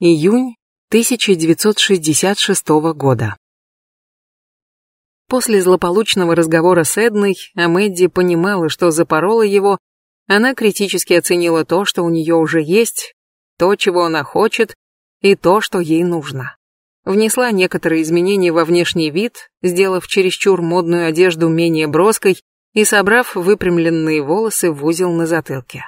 Июнь 1966 года. После злополучного разговора с Эдной, а Мэдди понимала, что запорола его, она критически оценила то, что у нее уже есть, то, чего она хочет, и то, что ей нужно. Внесла некоторые изменения во внешний вид, сделав чересчур модную одежду менее броской и собрав выпрямленные волосы в узел на затылке.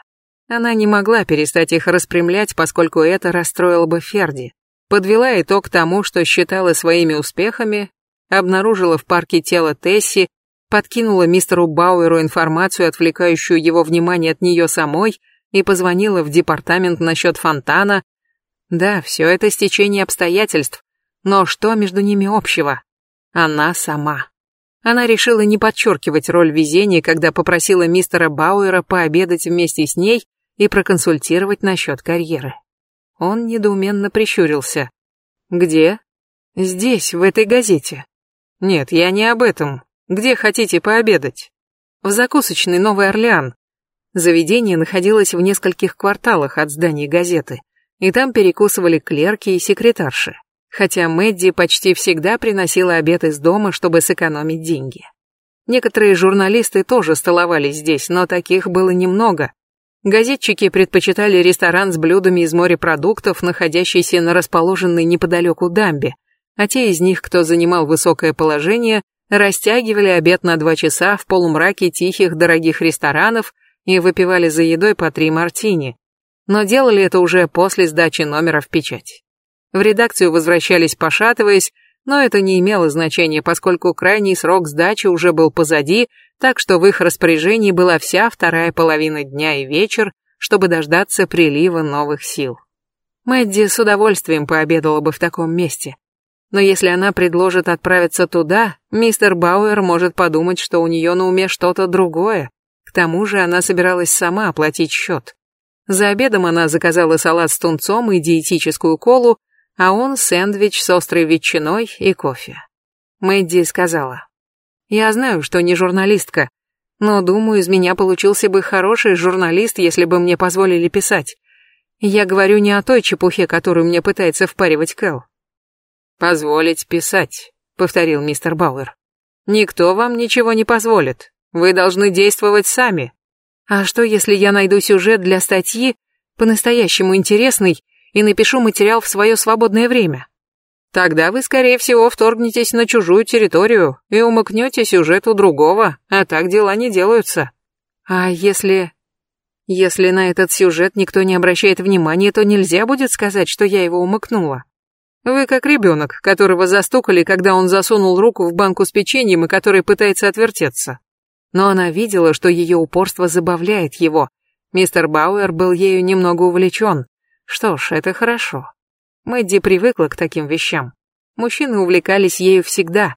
Она не могла перестать их распрямлять, поскольку это расстроило бы Ферди. Подвела итог тому, что считала своими успехами, обнаружила в парке тело Тесси, подкинула мистеру Бауэру информацию, отвлекающую его внимание от нее самой, и позвонила в департамент насчет фонтана. Да, все это стечение обстоятельств, но что между ними общего? Она сама. Она решила не подчеркивать роль везения, когда попросила мистера Бауэра пообедать вместе с ней и проконсультировать насчет карьеры. Он недоуменно прищурился. «Где?» «Здесь, в этой газете». «Нет, я не об этом. Где хотите пообедать?» «В закусочной Новый Орлеан». Заведение находилось в нескольких кварталах от здания газеты, и там перекусывали клерки и секретарши, хотя Мэдди почти всегда приносила обед из дома, чтобы сэкономить деньги. Некоторые журналисты тоже столовались здесь, но таких было немного, Газетчики предпочитали ресторан с блюдами из морепродуктов, находящийся на расположенной неподалеку дамбе, а те из них, кто занимал высокое положение, растягивали обед на два часа в полумраке тихих дорогих ресторанов и выпивали за едой по три мартини. Но делали это уже после сдачи номера в печать. В редакцию возвращались пошатываясь, но это не имело значения, поскольку крайний срок сдачи уже был позади, так что в их распоряжении была вся вторая половина дня и вечер, чтобы дождаться прилива новых сил. Мэдди с удовольствием пообедала бы в таком месте. Но если она предложит отправиться туда, мистер Бауэр может подумать, что у нее на уме что-то другое. К тому же она собиралась сама оплатить счет. За обедом она заказала салат с тунцом и диетическую колу, а он сэндвич с острой ветчиной и кофе. Мэдди сказала, «Я знаю, что не журналистка, но думаю, из меня получился бы хороший журналист, если бы мне позволили писать. Я говорю не о той чепухе, которую мне пытается впаривать Кэл». «Позволить писать», — повторил мистер Бауэр. «Никто вам ничего не позволит. Вы должны действовать сами». «А что, если я найду сюжет для статьи, по-настоящему интересный, и напишу материал в свое свободное время. Тогда вы, скорее всего, вторгнетесь на чужую территорию и умыкнете сюжет у другого, а так дела не делаются. А если... Если на этот сюжет никто не обращает внимания, то нельзя будет сказать, что я его умыкнула. Вы как ребенок, которого застукали, когда он засунул руку в банку с печеньем и который пытается отвертеться. Но она видела, что ее упорство забавляет его. Мистер Бауэр был ею немного увлечен, что ж, это хорошо. Мэдди привыкла к таким вещам. Мужчины увлекались ею всегда.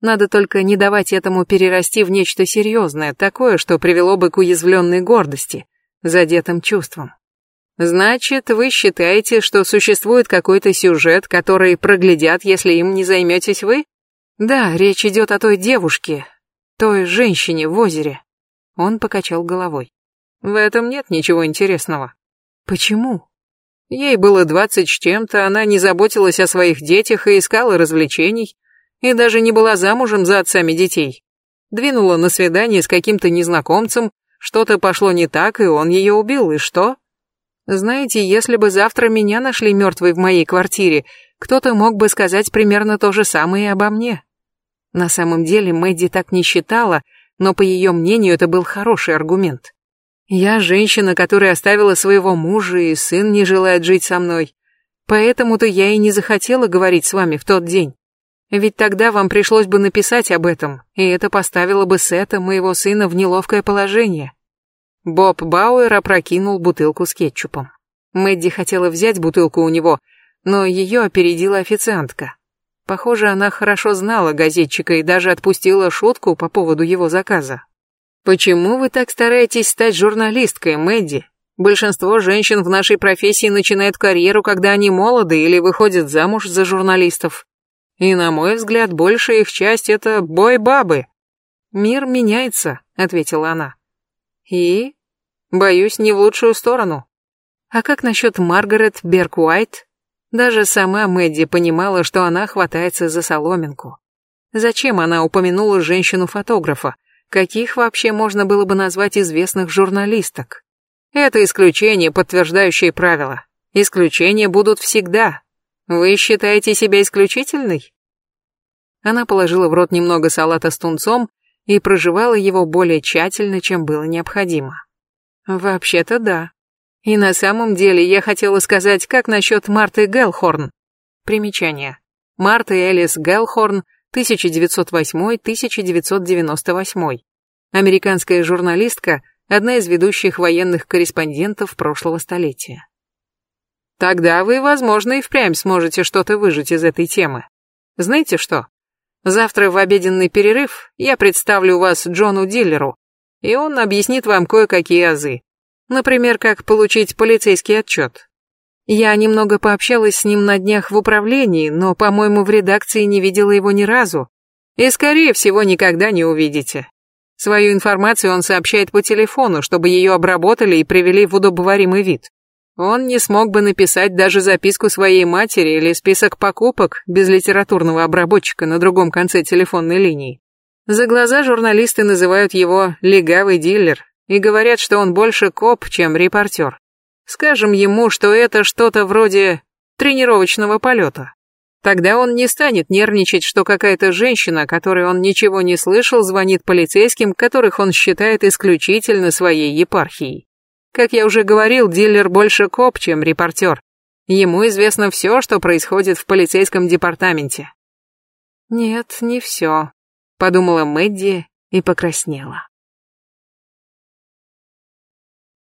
Надо только не давать этому перерасти в нечто серьезное, такое, что привело бы к уязвленной гордости, задетым чувствам. Значит, вы считаете, что существует какой-то сюжет, который проглядят, если им не займетесь вы? Да, речь идет о той девушке, той женщине в озере. Он покачал головой. В этом нет ничего интересного. Почему? Ей было двадцать с чем-то, она не заботилась о своих детях и искала развлечений, и даже не была замужем за отцами детей. Двинула на свидание с каким-то незнакомцем, что-то пошло не так, и он ее убил, и что? Знаете, если бы завтра меня нашли мертвой в моей квартире, кто-то мог бы сказать примерно то же самое и обо мне. На самом деле Мэдди так не считала, но по ее мнению это был хороший аргумент. Я женщина, которая оставила своего мужа, и сын не желает жить со мной. Поэтому-то я и не захотела говорить с вами в тот день. Ведь тогда вам пришлось бы написать об этом, и это поставило бы Сета, моего сына, в неловкое положение. Боб Бауэр опрокинул бутылку с кетчупом. Мэдди хотела взять бутылку у него, но ее опередила официантка. Похоже, она хорошо знала газетчика и даже отпустила шутку по поводу его заказа. Почему вы так стараетесь стать журналисткой, Мэдди? Большинство женщин в нашей профессии начинают карьеру, когда они молоды или выходят замуж за журналистов. И, на мой взгляд, большая их часть — это бой-бабы. «Мир меняется», — ответила она. «И? Боюсь, не в лучшую сторону. А как насчет Маргарет Беркуайт? Даже сама Мэдди понимала, что она хватается за соломинку. Зачем она упомянула женщину-фотографа? Каких вообще можно было бы назвать известных журналисток? Это исключение, подтверждающее правила. Исключения будут всегда. Вы считаете себя исключительной? Она положила в рот немного салата с тунцом и проживала его более тщательно, чем было необходимо. Вообще-то да. И на самом деле я хотела сказать, как насчет Марты Гелхорн. Примечание. Марта Элис Гелхорн 1908-1998. Американская журналистка, одна из ведущих военных корреспондентов прошлого столетия. Тогда вы, возможно, и впрямь сможете что-то выжить из этой темы. Знаете что? Завтра в обеденный перерыв я представлю вас Джону Диллеру, и он объяснит вам кое-какие азы. Например, как получить полицейский отчет. Я немного пообщалась с ним на днях в управлении, но, по-моему, в редакции не видела его ни разу. И, скорее всего, никогда не увидите. Свою информацию он сообщает по телефону, чтобы ее обработали и привели в удобоваримый вид. Он не смог бы написать даже записку своей матери или список покупок без литературного обработчика на другом конце телефонной линии. За глаза журналисты называют его «легавый дилер» и говорят, что он больше коп, чем репортер. Скажем ему, что это что-то вроде тренировочного полета. Тогда он не станет нервничать, что какая-то женщина, которой он ничего не слышал, звонит полицейским, которых он считает исключительно своей епархией. Как я уже говорил, дилер больше коп, чем репортер. Ему известно все, что происходит в полицейском департаменте. Нет, не все, подумала Мэдди и покраснела.